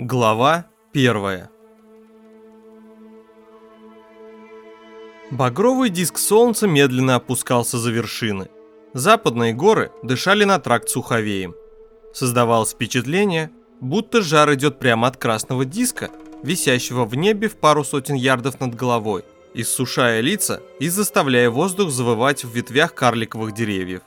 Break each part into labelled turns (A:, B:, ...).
A: Глава первая Багровый диск солнца медленно опускался за вершины. Западные горы дышали на тракт суховеем. Создавалось впечатление, будто жар идет прямо от красного диска, висящего в небе в пару сотен ярдов над головой, иссушая лица и заставляя воздух завывать в ветвях карликовых деревьев.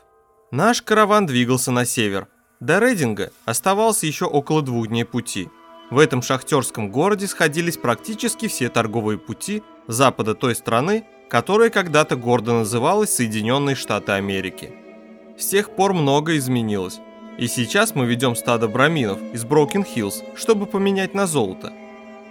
A: Наш караван двигался на север. До Рейдинга оставалось еще около двух дней пути – в этом шахтерском городе сходились практически все торговые пути запада той страны, которая когда-то гордо называлась Соединенные Штаты Америки. С тех пор многое изменилось, и сейчас мы ведем стадо браминов из Броукен-Хиллз, чтобы поменять на золото.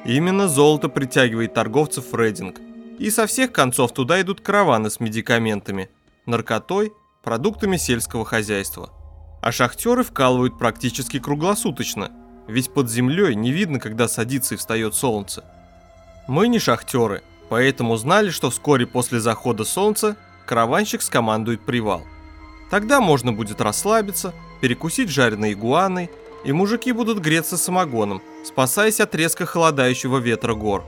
A: Именно золото притягивает торговцев в Рейдинг, и со всех концов туда идут караваны с медикаментами, наркотой, продуктами сельского хозяйства. А шахтеры вкалывают практически круглосуточно – ведь под землей не видно, когда садится и встает солнце. Мы не шахтеры, поэтому знали, что вскоре после захода солнца караванщик скомандует привал. Тогда можно будет расслабиться, перекусить жареной игуаной, и мужики будут греться самогоном, спасаясь от резко холодающего ветра гор.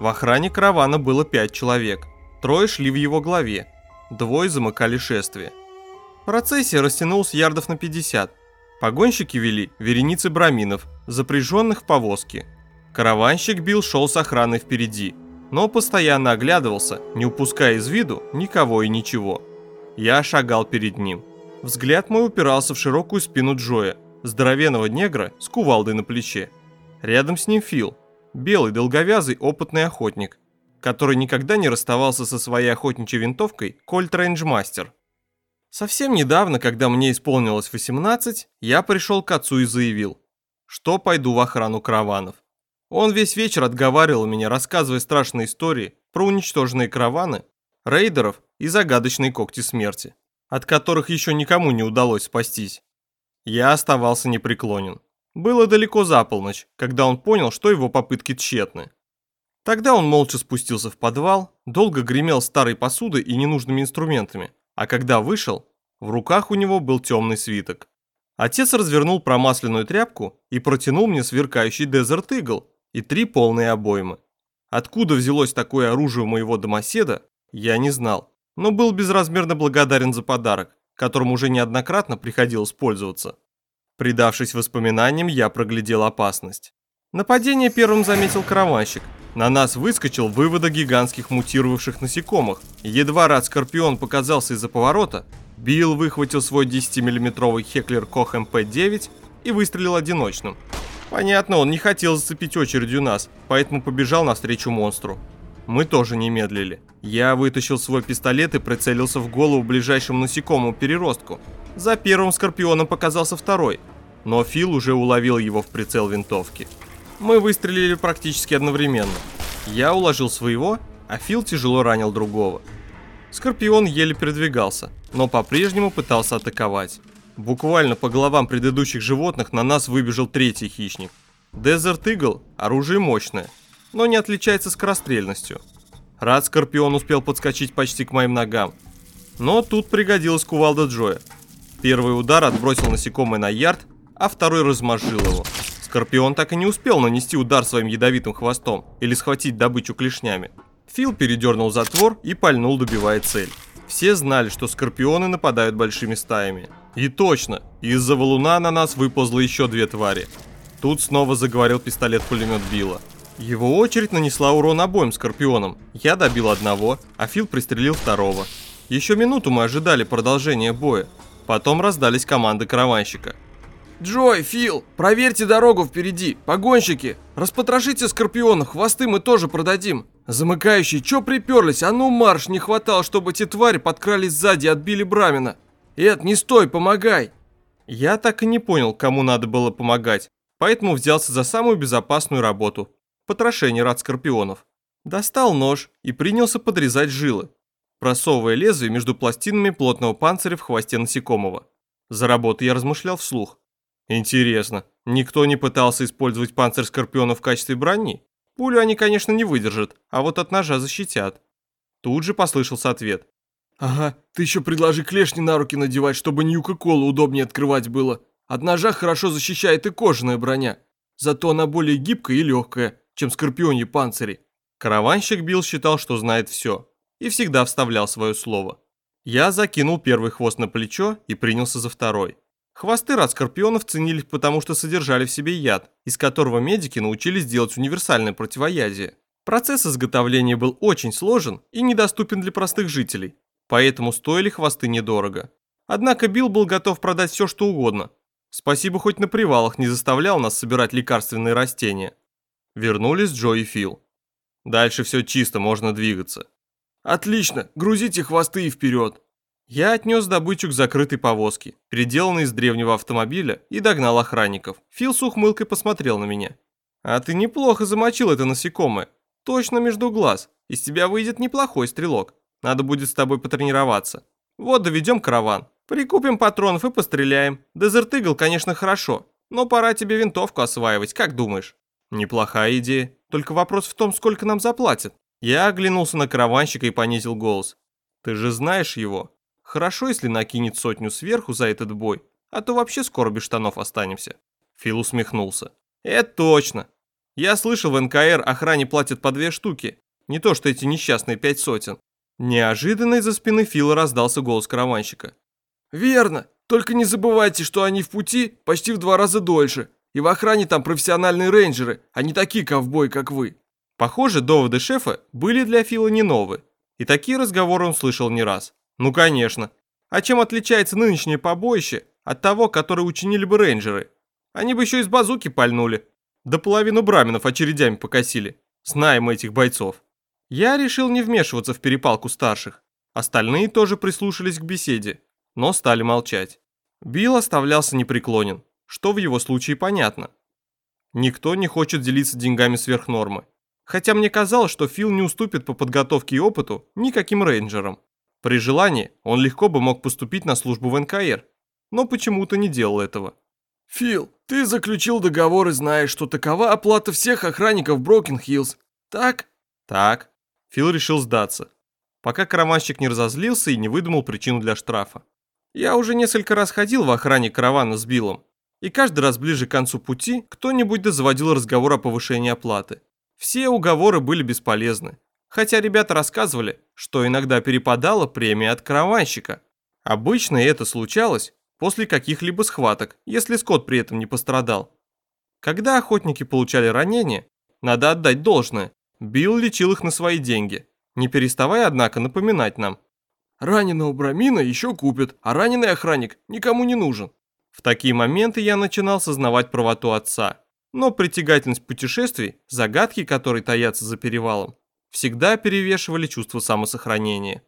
A: В охране каравана было пять человек, трое шли в его главе, двое замыкали шествие. Процессия растянулась ярдов на 50, Погонщики вели вереницы браминов, запряженных в повозки. Караванщик Билл шел с охраной впереди, но постоянно оглядывался, не упуская из виду никого и ничего. Я шагал перед ним. Взгляд мой упирался в широкую спину Джоя, здоровенного негра с кувалдой на плече. Рядом с ним Фил, белый долговязый опытный охотник, который никогда не расставался со своей охотничьей винтовкой Кольт Рейнджмастер. Совсем недавно, когда мне исполнилось 18, я пришел к отцу и заявил, что пойду в охрану караванов. Он весь вечер отговаривал меня, рассказывая страшные истории про уничтоженные караваны, рейдеров и загадочные когти смерти, от которых еще никому не удалось спастись. Я оставался непреклонен. Было далеко за полночь, когда он понял, что его попытки тщетны. Тогда он молча спустился в подвал, долго гремел старой посудой и ненужными инструментами, а когда вышел, в руках у него был темный свиток. Отец развернул промасленную тряпку и протянул мне сверкающий Desert Eagle и три полные обоймы. Откуда взялось такое оружие у моего домоседа, я не знал, но был безразмерно благодарен за подарок, которым уже неоднократно приходилось пользоваться. Придавшись воспоминаниям, я проглядел опасность. Нападение первым заметил караванщик – на нас выскочил выводок гигантских мутировавших насекомых. Едва рад Скорпион показался из-за поворота, Билл выхватил свой 10-миллиметровый Хеклер Кох МП-9 и выстрелил одиночным. Понятно, он не хотел зацепить очередью нас, поэтому побежал навстречу монстру. Мы тоже не медлили. Я вытащил свой пистолет и прицелился в голову ближайшему насекомому переростку. За первым Скорпионом показался второй, но Фил уже уловил его в прицел винтовки. Мы выстрелили практически одновременно. Я уложил своего, а Фил тяжело ранил другого. Скорпион еле передвигался, но по-прежнему пытался атаковать. Буквально по головам предыдущих животных на нас выбежал третий хищник. Desert Eagle – оружие мощное, но не отличается скорострельностью. Рад Скорпион успел подскочить почти к моим ногам. Но тут пригодилась кувалда Джоя. Первый удар отбросил насекомое на ярд, а второй размажил его. Скорпион так и не успел нанести удар своим ядовитым хвостом или схватить добычу клешнями. Фил передернул затвор и пальнул, добивая цель. Все знали, что скорпионы нападают большими стаями. И точно, из-за валуна на нас выползло еще две твари. Тут снова заговорил пистолет-пулемет Билла. Его очередь нанесла урон обоим скорпионам. Я добил одного, а Фил пристрелил второго. Еще минуту мы ожидали продолжения боя. Потом раздались команды караванщика –
B: Джой, Фил, проверьте дорогу впереди. Погонщики, распотрошите скорпионов, хвосты мы тоже продадим. Замыкающие, чё приперлись? А ну марш, не хватало, чтобы эти твари подкрались сзади и отбили Брамина. Эд, не стой, помогай.
A: Я так и не понял, кому надо было помогать, поэтому взялся за самую безопасную работу – потрошение рад скорпионов. Достал нож и принялся подрезать жилы, просовывая лезвие между пластинами плотного панциря в хвосте насекомого. За работу я размышлял вслух. Интересно, никто не пытался использовать панцирь Скорпиона в качестве брони? Пулю они, конечно, не выдержат, а вот от ножа защитят. Тут же послышался ответ.
B: Ага, ты еще предложи клешни на руки надевать, чтобы Ньюка-Колу удобнее открывать было. От ножа хорошо защищает и кожаная броня. Зато она более гибкая и легкая, чем скорпионьи панцири.
A: Караванщик Билл считал, что знает все, и всегда вставлял свое слово. Я закинул первый хвост на плечо и принялся за второй. Хвосты рад скорпионов ценились потому, что содержали в себе яд, из которого медики научились делать универсальное противоядие. Процесс изготовления был очень сложен и недоступен для простых жителей, поэтому стоили хвосты недорого. Однако Билл был готов продать все, что угодно. Спасибо, хоть на привалах не заставлял нас собирать лекарственные растения. Вернулись Джо и Фил. Дальше все чисто, можно двигаться.
B: Отлично, грузите хвосты и вперед.
A: Я отнес добычу к закрытой повозке, переделанной из древнего автомобиля, и догнал охранников. Фил с ухмылкой посмотрел на меня. «А ты неплохо замочил это насекомое. Точно между глаз. Из тебя выйдет неплохой стрелок. Надо будет с тобой потренироваться. Вот доведем караван. Прикупим патронов и постреляем. Дезерт Игл, конечно, хорошо, но пора тебе винтовку осваивать, как думаешь?» «Неплохая идея. Только вопрос в том, сколько нам заплатят». Я оглянулся на караванщика и понизил голос. «Ты же знаешь его. Хорошо, если накинет сотню сверху за этот бой, а то вообще скоро без штанов останемся. Фил усмехнулся. Это точно. Я слышал, в НКР охране платят по две штуки. Не то, что эти несчастные пять сотен. Неожиданно из-за спины Фила раздался голос караванщика.
B: «Верно. Только не забывайте, что они в пути почти в два раза дольше. И в охране там профессиональные рейнджеры, а не такие ковбои, как вы».
A: Похоже, доводы шефа были для Фила не новые. И такие разговоры он слышал не раз. Ну конечно. А чем отличается нынешнее побоище от того, которое учинили бы рейнджеры? Они бы еще из базуки пальнули. До половину браминов очередями покосили. Знаем этих бойцов. Я решил не вмешиваться в перепалку старших. Остальные тоже прислушались к беседе, но стали молчать. Билл оставлялся непреклонен, что в его случае понятно. Никто не хочет делиться деньгами сверх нормы. Хотя мне казалось, что Фил не уступит по подготовке и опыту никаким рейнджерам. При желании он легко бы мог поступить на службу в НКР, но почему-то не делал этого.
B: «Фил, ты заключил договор и знаешь, что такова оплата всех охранников Брокен-Хиллз, так?»
A: «Так». Фил решил сдаться, пока караванщик не разозлился и не выдумал причину для штрафа. Я уже несколько раз ходил в охране каравана с Биллом, и каждый раз ближе к концу пути кто-нибудь дозаводил разговор о повышении оплаты. Все уговоры были бесполезны. Хотя ребята рассказывали, что иногда перепадала премия от караванщика. Обычно это случалось после каких-либо схваток, если скот при этом не пострадал. Когда охотники получали ранения, надо отдать должное, Билл лечил их на свои деньги, не переставая, однако, напоминать нам.
B: Раненого Брамина еще купят, а раненый охранник никому не нужен.
A: В такие моменты я начинал сознавать правоту отца. Но притягательность путешествий, загадки, которые таятся за перевалом, всегда перевешивали чувство самосохранения.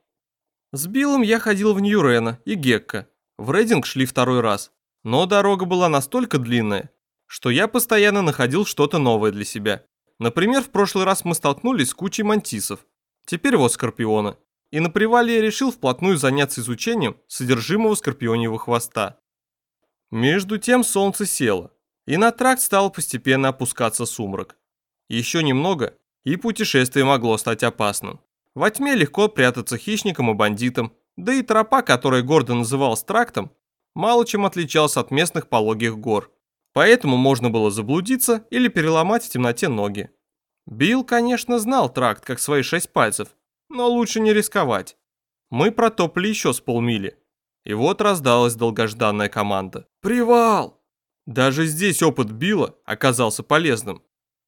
A: С Биллом я ходил в Ньюрена и Гекко. В Рейдинг шли второй раз. Но дорога была настолько длинная, что я постоянно находил что-то новое для себя. Например, в прошлый раз мы столкнулись с кучей мантисов. Теперь вот скорпиона. И на привале я решил вплотную заняться изучением содержимого скорпионьего хвоста. Между тем солнце село, и на тракт стал постепенно опускаться сумрак. Еще немного, и путешествие могло стать опасным. Во тьме легко прятаться хищникам и бандитам, да и тропа, которая гордо называлась трактом, мало чем отличался от местных пологих гор. Поэтому можно было заблудиться или переломать в темноте ноги. Билл, конечно, знал тракт как свои шесть пальцев, но лучше не рисковать. Мы протопли еще с полмили. И вот раздалась долгожданная команда.
B: «Привал!»
A: Даже здесь опыт Билла оказался полезным.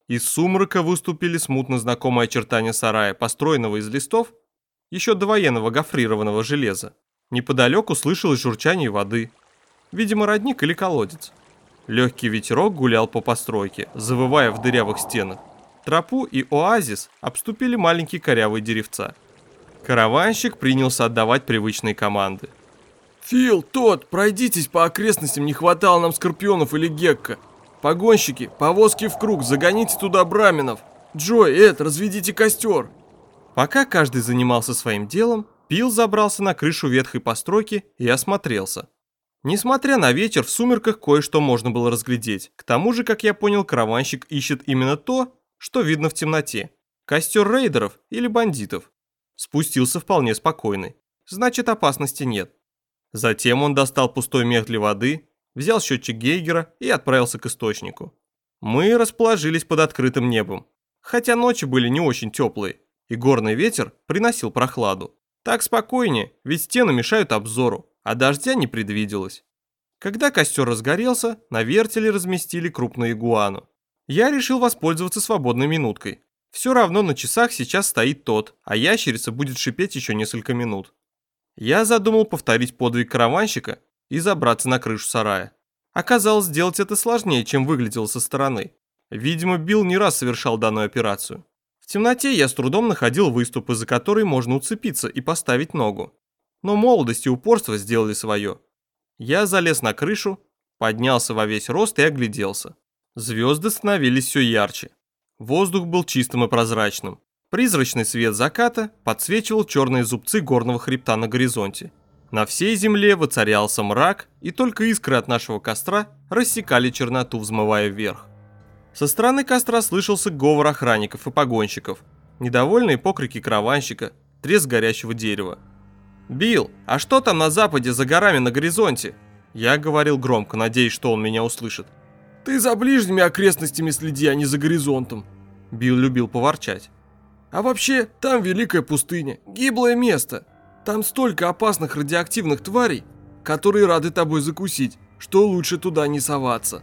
A: Из сумрака выступили смутно знакомые очертания сарая, построенного из листов, еще до военного гофрированного железа. Неподалеку слышалось журчание воды. Видимо, родник или колодец. Легкий ветерок гулял по постройке, завывая в дырявых стенах. Тропу и оазис обступили маленькие корявые деревца. Караванщик принялся отдавать привычные команды.
B: «Фил, тот, пройдитесь по окрестностям, не хватало нам скорпионов или гекко. Погонщики, повозки в круг, загоните туда браменов. Джой, Эд, разведите костер.
A: Пока каждый занимался своим делом, Пил забрался на крышу ветхой постройки и осмотрелся. Несмотря на ветер, в сумерках кое-что можно было разглядеть. К тому же, как я понял, караванщик ищет именно то, что видно в темноте. Костер рейдеров или бандитов. Спустился вполне спокойный. Значит, опасности нет. Затем он достал пустой мех для воды, взял счетчик Гейгера и отправился к источнику. Мы расположились под открытым небом, хотя ночи были не очень теплые, и горный ветер приносил прохладу. Так спокойнее, ведь стены мешают обзору, а дождя не предвиделось. Когда костер разгорелся, на вертеле разместили крупную игуану. Я решил воспользоваться свободной минуткой. Все равно на часах сейчас стоит тот, а ящерица будет шипеть еще несколько минут. Я задумал повторить подвиг караванщика и забраться на крышу сарая. Оказалось, сделать это сложнее, чем выглядело со стороны. Видимо, Билл не раз совершал данную операцию. В темноте я с трудом находил выступы, за которые можно уцепиться и поставить ногу. Но молодость и упорство сделали свое. Я залез на крышу, поднялся во весь рост и огляделся. Звезды становились все ярче. Воздух был чистым и прозрачным. Призрачный свет заката подсвечивал черные зубцы горного хребта на горизонте. На всей земле воцарялся мрак, и только искры от нашего костра рассекали черноту, взмывая вверх. Со стороны костра слышался говор охранников и погонщиков, недовольные покрики караванщика, треск горящего дерева. «Билл, а что там на западе за горами на горизонте?» Я говорил громко, надеясь, что он меня услышит.
B: «Ты за ближними окрестностями следи, а не за горизонтом».
A: Билл любил поворчать.
B: «А вообще, там великая пустыня, гиблое место. Там столько опасных радиоактивных тварей, которые рады тобой закусить, что лучше туда не соваться.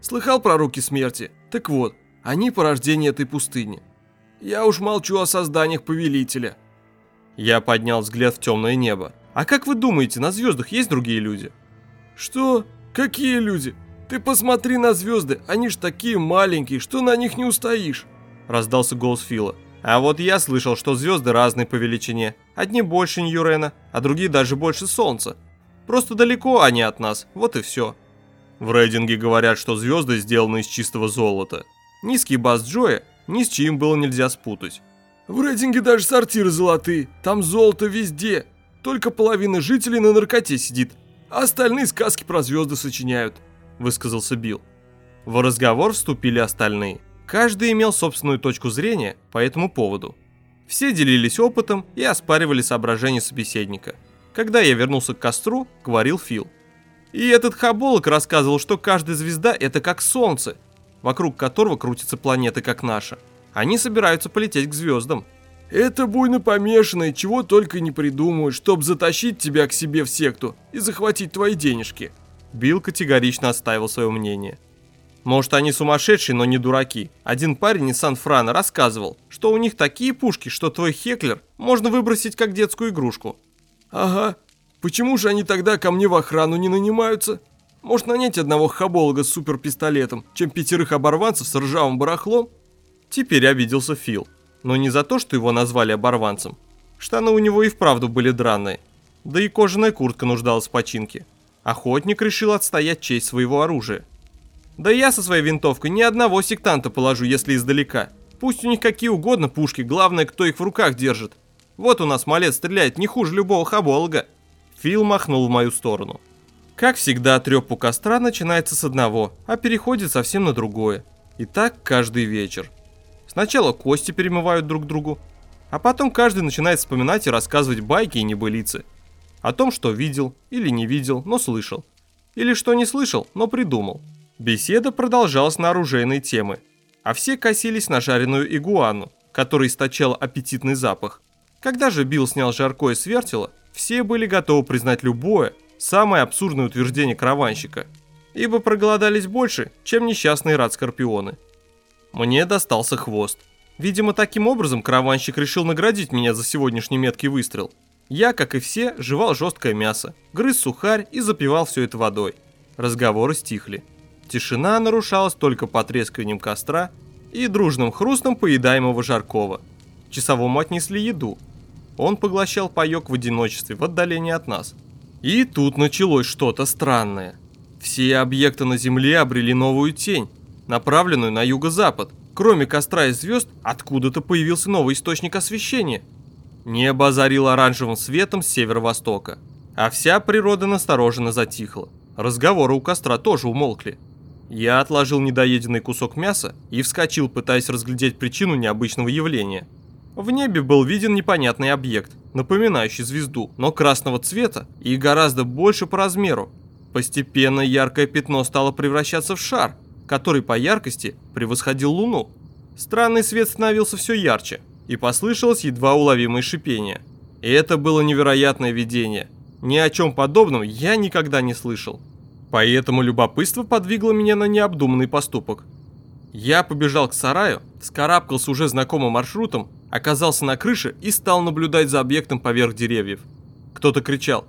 B: Слыхал про руки смерти? Так вот, они порождение этой пустыни. Я уж молчу о созданиях повелителя.
A: Я поднял взгляд в темное небо. А как вы думаете, на звездах есть другие люди?
B: Что? Какие люди? Ты посмотри на звезды, они ж такие маленькие, что на них не устоишь.
A: Раздался голос Фила. А вот я слышал, что звезды разные по величине. Одни больше Ньюрена, а другие даже больше Солнца. Просто далеко они от нас, вот и все. В рейдинге говорят, что звезды сделаны из чистого золота. Низкий бас Джоя ни с чьим было нельзя спутать.
B: В рейтинге даже сортиры золотые, там золото везде. Только половина жителей на наркоте сидит, а остальные сказки про звезды сочиняют», — высказался Билл.
A: В разговор вступили остальные. Каждый имел собственную точку зрения по этому поводу. Все делились опытом и оспаривали соображения собеседника. Когда я вернулся к костру, говорил Фил. И этот хаболок рассказывал, что каждая звезда это как солнце, вокруг которого крутятся планеты как наша. Они собираются полететь к звездам.
B: Это буйно помешанные, чего только не придумают, чтобы затащить тебя к себе в секту и захватить твои денежки.
A: Билл категорично отстаивал свое мнение. Может, они сумасшедшие, но не дураки. Один парень из Сан-Франа рассказывал, что у них такие пушки, что твой Хеклер можно выбросить как детскую игрушку.
B: Ага. Почему же они тогда ко мне в охрану не нанимаются? Может нанять одного хаболога с суперпистолетом, чем пятерых оборванцев с ржавым барахлом?
A: Теперь обиделся Фил. Но не за то, что его назвали оборванцем. Штаны у него и вправду были драные. Да и кожаная куртка нуждалась в починке. Охотник решил отстоять честь своего оружия. Да я со своей винтовкой ни одного сектанта положу, если издалека. Пусть у них какие угодно пушки, главное, кто их в руках держит. Вот у нас малец стреляет не хуже любого хаболога. Фил махнул в мою сторону. Как всегда, треп у костра начинается с одного, а переходит совсем на другое. И так каждый вечер. Сначала кости перемывают друг другу, а потом каждый начинает вспоминать и рассказывать байки и небылицы. О том, что видел или не видел, но слышал. Или что не слышал, но придумал. Беседа продолжалась на оружейные темы, а все косились на жареную игуану, которая источала аппетитный запах. Когда же Билл снял жаркое с вертела, все были готовы признать любое, самое абсурдное утверждение караванщика, ибо проголодались больше, чем несчастные рад-скорпионы. Мне достался хвост. Видимо, таким образом караванщик решил наградить меня за сегодняшний меткий выстрел. Я, как и все, жевал жесткое мясо, грыз сухарь и запивал все это водой. Разговоры стихли. Тишина нарушалась только потрескиванием костра и дружным хрустом поедаемого жаркого. Часовому отнесли еду. Он поглощал паёк в одиночестве в отдалении от нас. И тут началось что-то странное. Все объекты на Земле обрели новую тень, направленную на юго-запад. Кроме костра и звезд, откуда-то появился новый источник освещения. Небо озарило оранжевым светом с северо-востока, а вся природа настороженно затихла. Разговоры у костра тоже умолкли. Я отложил недоеденный кусок мяса и вскочил, пытаясь разглядеть причину необычного явления. В небе был виден непонятный объект, напоминающий звезду, но красного цвета и гораздо больше по размеру. Постепенно яркое пятно стало превращаться в шар, который по яркости превосходил луну. Странный свет становился все ярче, и послышалось едва уловимое шипение. И это было невероятное видение. Ни о чем подобном я никогда не слышал. Поэтому любопытство подвигло меня на необдуманный поступок. Я побежал к сараю, вскарабкался уже знакомым маршрутом, оказался на крыше и стал наблюдать за объектом поверх деревьев. Кто-то кричал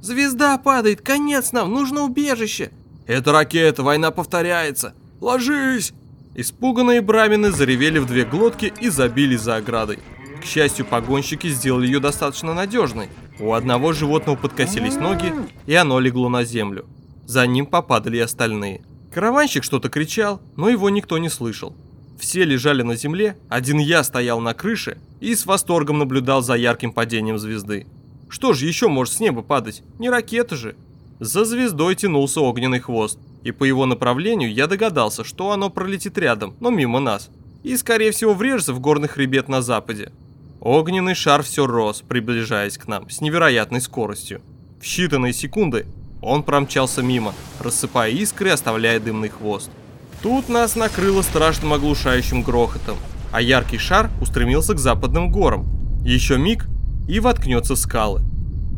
B: «Звезда падает, конец нам, нужно убежище!» «Это ракета, война повторяется! Ложись!»
A: Испуганные брамины заревели в две глотки и забили за оградой. К счастью, погонщики сделали ее достаточно надежной. У одного животного подкосились ноги, и оно легло на землю. За ним попадали и остальные. Караванщик что-то кричал, но его никто не слышал. Все лежали на земле, один я стоял на крыше и с восторгом наблюдал за ярким падением звезды. Что же еще может с неба падать? Не ракета же. За звездой тянулся огненный хвост, и по его направлению я догадался, что оно пролетит рядом, но мимо нас, и скорее всего врежется в горный хребет на западе. Огненный шар все рос, приближаясь к нам с невероятной скоростью. В считанные секунды он промчался мимо, рассыпая искры и оставляя дымный хвост. Тут нас накрыло страшным оглушающим грохотом, а яркий шар устремился к западным горам. Еще миг и воткнется в скалы.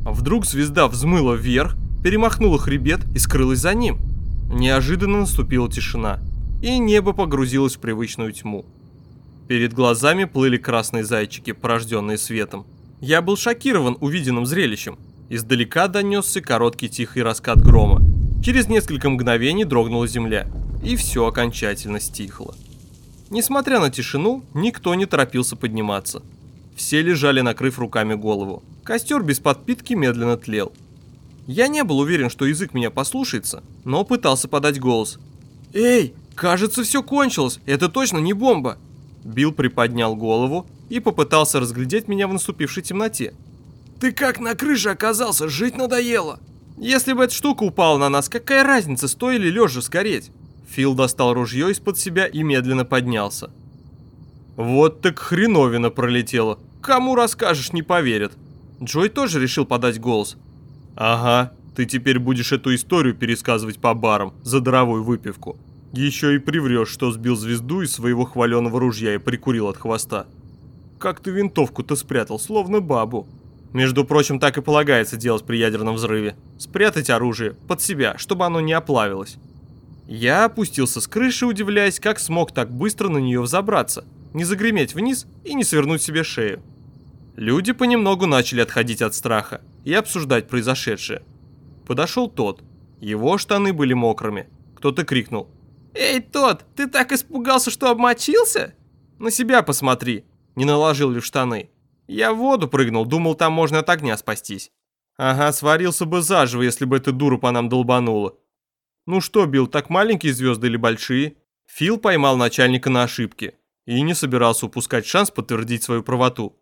A: А вдруг звезда взмыла вверх, перемахнула хребет и скрылась за ним. Неожиданно наступила тишина, и небо погрузилось в привычную тьму. Перед глазами плыли красные зайчики, порожденные светом. Я был шокирован увиденным зрелищем. Издалека донесся короткий тихий раскат грома. Через несколько мгновений дрогнула земля, и все окончательно стихло. Несмотря на тишину, никто не торопился подниматься. Все лежали, накрыв руками голову. Костер без подпитки медленно тлел. Я не был уверен, что язык меня послушается, но пытался подать голос. «Эй, кажется, все кончилось, это точно не бомба!» Билл приподнял голову и попытался разглядеть меня в наступившей темноте.
B: «Ты как на крыше оказался? Жить надоело!»
A: «Если бы эта штука упала на нас, какая разница, стоили лежа сгореть?» Фил достал ружье из-под себя и медленно поднялся. «Вот так хреновина пролетела. Кому расскажешь, не поверят». Джой тоже решил подать голос, Ага, ты теперь будешь эту историю пересказывать по барам за даровую выпивку. Еще и приврешь, что сбил звезду из своего хваленого ружья и прикурил от хвоста. Как ты винтовку-то спрятал, словно бабу. Между прочим, так и полагается делать при ядерном взрыве. Спрятать оружие под себя, чтобы оно не оплавилось. Я опустился с крыши, удивляясь, как смог так быстро на нее взобраться, не загреметь вниз и не свернуть себе шею. Люди понемногу начали отходить от страха и обсуждать произошедшее. Подошел тот. Его штаны были мокрыми. Кто-то крикнул.
B: «Эй, тот, ты так испугался, что обмочился?»
A: «На себя посмотри, не наложил ли в штаны. Я в воду прыгнул, думал, там можно от огня спастись. Ага, сварился бы заживо, если бы эта дура по нам долбанула. Ну что, Билл, так маленькие звезды или большие?» Фил поймал начальника на ошибке и не собирался упускать шанс подтвердить свою правоту.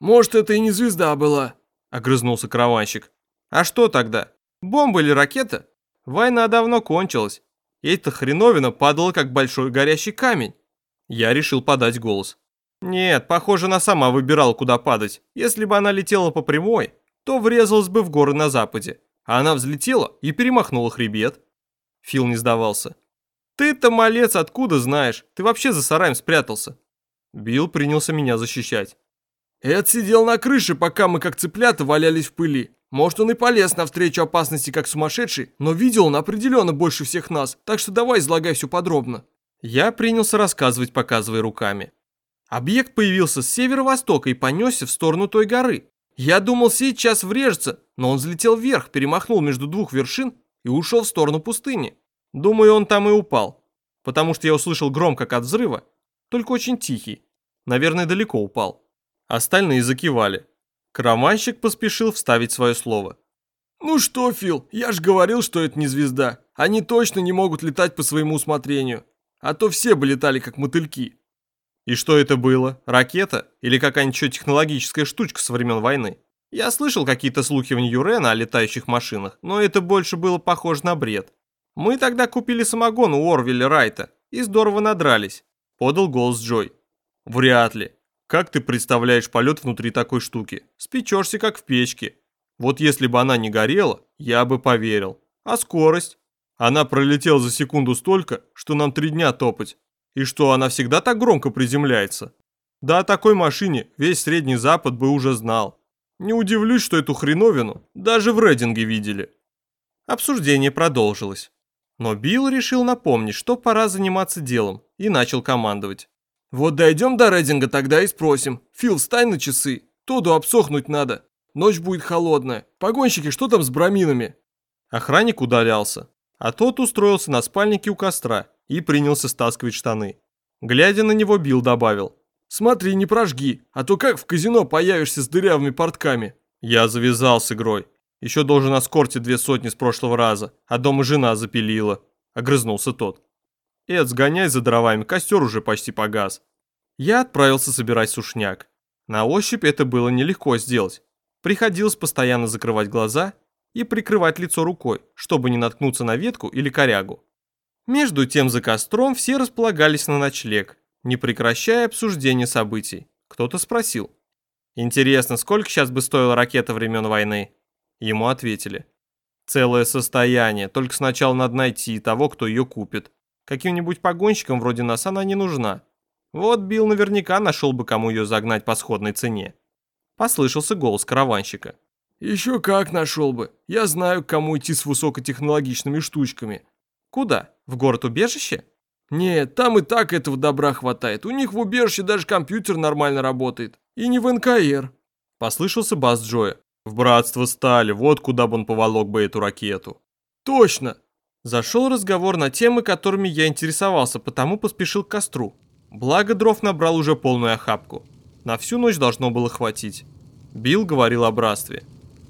B: «Может, это и не звезда была», —
A: огрызнулся караванщик. «А что тогда? Бомба или ракета? Война давно кончилась. Эта хреновина падала, как большой горящий камень». Я решил подать голос. «Нет, похоже, она сама выбирала, куда падать. Если бы она летела по прямой, то врезалась бы в горы на западе. А она взлетела и перемахнула хребет». Фил не сдавался. «Ты-то, малец, откуда знаешь? Ты вообще за сараем спрятался?» Билл принялся меня защищать.
B: Эд сидел на крыше, пока мы как цыплята валялись в пыли. Может, он и полез навстречу опасности как сумасшедший, но видел он определенно больше всех нас, так что давай излагай все подробно.
A: Я принялся рассказывать, показывая руками. Объект появился с северо-востока и понесся в сторону той горы. Я думал, сейчас врежется, но он взлетел вверх, перемахнул между двух вершин и ушел в сторону пустыни. Думаю, он там и упал, потому что я услышал гром, как от взрыва, только очень тихий. Наверное, далеко упал. Остальные закивали. Караванщик поспешил вставить свое слово.
B: «Ну что, Фил, я же говорил, что это не звезда. Они точно не могут летать по своему усмотрению. А то все бы летали, как мотыльки».
A: «И что это было? Ракета? Или какая-нибудь технологическая штучка со времен войны?» Я слышал какие-то слухи в Нью-Рена о летающих машинах, но это больше было похоже на бред. Мы тогда купили самогон у Орвеля Райта и здорово надрались, подал голос Джой. Вряд ли. Как ты представляешь полет внутри такой штуки? Спечешься, как в печке. Вот если бы она не горела, я бы поверил. А скорость? Она пролетела за секунду столько, что нам три дня топать. И что, она всегда так громко приземляется? Да о такой машине весь Средний Запад бы уже знал. Не удивлюсь, что эту хреновину даже в Рейдинге видели. Обсуждение продолжилось. Но Билл решил напомнить, что пора заниматься делом, и начал командовать.
B: «Вот дойдем до Рейдинга, тогда и спросим. Фил, встань на часы. Тоду обсохнуть надо. Ночь будет холодная. Погонщики, что там с браминами?»
A: Охранник удалялся, а тот устроился на спальнике у костра и принялся стаскивать штаны. Глядя на него, Билл добавил.
B: «Смотри, не прожги, а то как в казино появишься с дырявыми портками?»
A: Я завязал с игрой. Еще должен оскорти две сотни с прошлого раза, а дома жена запилила. Огрызнулся тот. Эд, сгоняй за дровами, костер уже почти погас. Я отправился собирать сушняк. На ощупь это было нелегко сделать. Приходилось постоянно закрывать глаза и прикрывать лицо рукой, чтобы не наткнуться на ветку или корягу. Между тем за костром все располагались на ночлег, не прекращая обсуждение событий. Кто-то спросил. «Интересно, сколько сейчас бы стоила ракета времен войны?» Ему ответили. «Целое состояние, только сначала надо найти того, кто ее купит. Каким-нибудь погонщикам вроде нас она не нужна. Вот Билл наверняка нашел бы, кому ее загнать по сходной цене». Послышался голос караванщика.
B: «Еще как нашел бы. Я знаю, к кому идти с высокотехнологичными штучками».
A: «Куда? В город-убежище?»
B: «Нет, там и так этого добра хватает. У них в убежище даже компьютер нормально работает. И не в НКР».
A: Послышался бас Джоя. «В братство стали, вот куда бы он поволок бы эту ракету».
B: «Точно!»
A: Зашел разговор на темы, которыми я интересовался, потому поспешил к костру. Благо дров набрал уже полную охапку. На всю ночь должно было хватить. Билл говорил о братстве.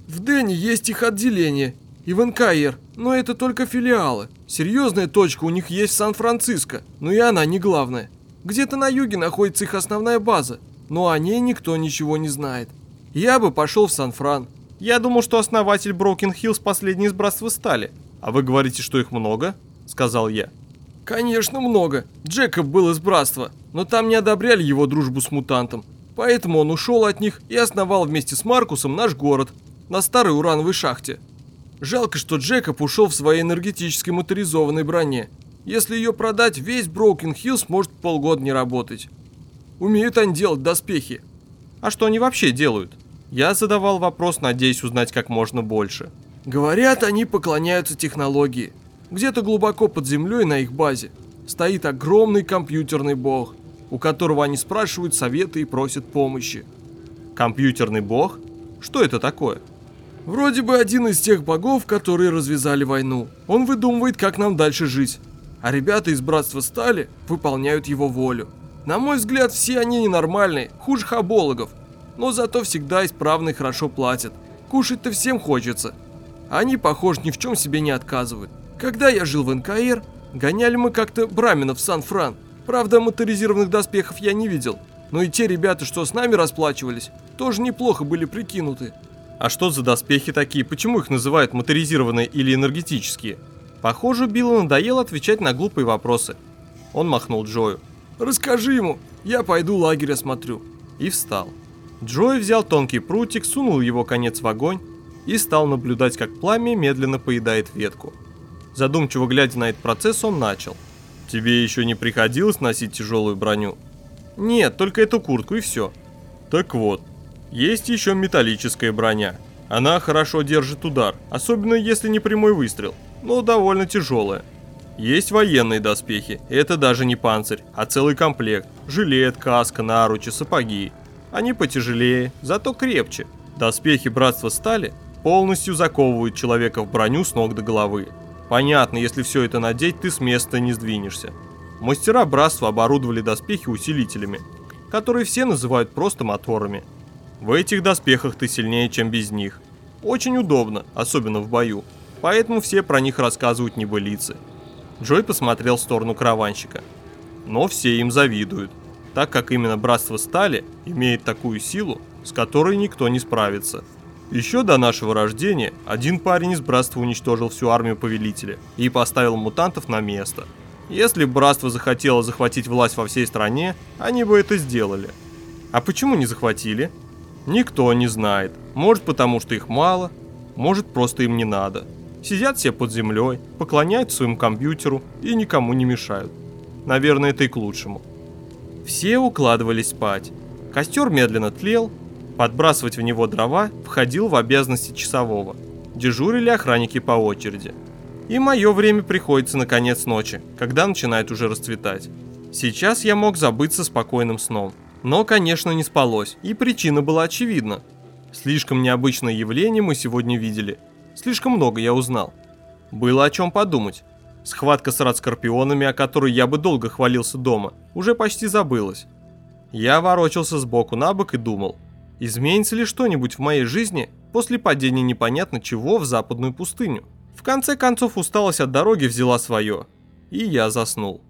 B: «В Дэне есть их отделение, и в НКР, но это только филиалы. Серьезная точка у них есть в Сан-Франциско, но и она не главная. Где-то на юге находится их основная база, но о ней никто ничего не знает. Я бы пошел в Сан-Фран.
A: Я думал, что основатель Брокен Хиллс последний из братства стали. А вы говорите, что их много? Сказал я.
B: Конечно, много. Джекоб был из братства, но там не одобряли его дружбу с мутантом. Поэтому он ушел от них и основал вместе с Маркусом наш город на старой урановой шахте. Жалко, что Джекоб ушел в своей энергетической моторизованной броне. Если ее продать, весь Броукен Хиллс может полгода не работать. Умеют они делать доспехи.
A: А что они вообще делают? Я задавал вопрос, надеясь узнать как можно больше.
B: Говорят, они поклоняются технологии. Где-то глубоко под землей на их базе стоит огромный компьютерный бог, у которого они спрашивают советы и просят помощи.
A: Компьютерный бог? Что это такое?
B: Вроде бы один из тех богов, которые развязали войну. Он выдумывает, как нам дальше жить. А ребята из Братства Стали выполняют его волю. На мой взгляд, все они ненормальные, хуже хабологов. Но зато всегда исправно и хорошо платят. Кушать-то всем хочется. Они, похоже, ни в чем себе не отказывают. Когда я жил в НКР, гоняли мы как-то браменов в Сан-Фран. Правда, моторизированных доспехов я не видел. Но и те ребята, что с нами расплачивались, тоже неплохо были прикинуты.
A: А что за доспехи такие? Почему их называют моторизированные или энергетические? Похоже, Биллу надоело отвечать на глупые вопросы. Он махнул Джою.
B: «Расскажи ему, я пойду лагерь осмотрю».
A: И встал. Джой взял тонкий прутик, сунул его конец в огонь и стал наблюдать, как пламя медленно поедает ветку. Задумчиво глядя на этот процесс, он начал. «Тебе еще не приходилось носить тяжелую броню?» «Нет, только эту куртку и все». «Так вот, есть еще металлическая броня. Она хорошо держит удар, особенно если не прямой выстрел, но довольно тяжелая. Есть военные доспехи, это даже не панцирь, а целый комплект. Жилет, каска, наручи, сапоги. Они потяжелее, зато крепче. Доспехи Братства Стали полностью заковывают человека в броню с ног до головы. Понятно, если все это надеть, ты с места не сдвинешься. Мастера Братства оборудовали доспехи усилителями, которые все называют просто моторами. В этих доспехах ты сильнее, чем без них. Очень удобно, особенно в бою. Поэтому все про них рассказывают небылицы. Джой посмотрел в сторону караванщика. Но все им завидуют, так как именно Братство Стали имеет такую силу, с которой никто не справится. Еще до нашего рождения один парень из Братства уничтожил всю армию Повелителя и поставил мутантов на место. Если бы Братство захотело захватить власть во всей стране, они бы это сделали. А почему не захватили? Никто не знает. Может потому, что их мало, может просто им не надо. Сидят все под землей, поклоняются своему компьютеру и никому не мешают. Наверное, это и к лучшему. Все укладывались спать. Костер медленно тлел, подбрасывать в него дрова входил в обязанности часового. Дежурили охранники по очереди. И мое время приходится на конец ночи, когда начинает уже расцветать. Сейчас я мог забыться спокойным сном. Но, конечно, не спалось, и причина была очевидна. Слишком необычное явление мы сегодня видели. Слишком много я узнал. Было о чем подумать. Схватка с радскорпионами, о которой я бы долго хвалился дома, уже почти забылась. Я ворочался сбоку на бок и думал, изменится ли что-нибудь в моей жизни после падения непонятно чего в западную пустыню. В конце концов усталость от дороги взяла свое, и я заснул.